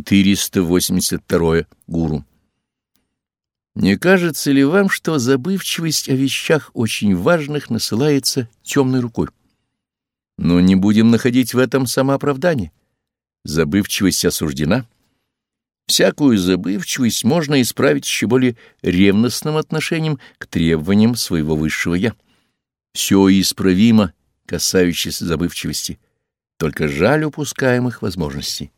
482. Гуру. Не кажется ли вам, что забывчивость о вещах очень важных насылается темной рукой? Но не будем находить в этом самооправдание. Забывчивость осуждена. Всякую забывчивость можно исправить еще более ревностным отношением к требованиям своего высшего «я». Все исправимо, касающееся забывчивости, только жаль упускаемых возможностей.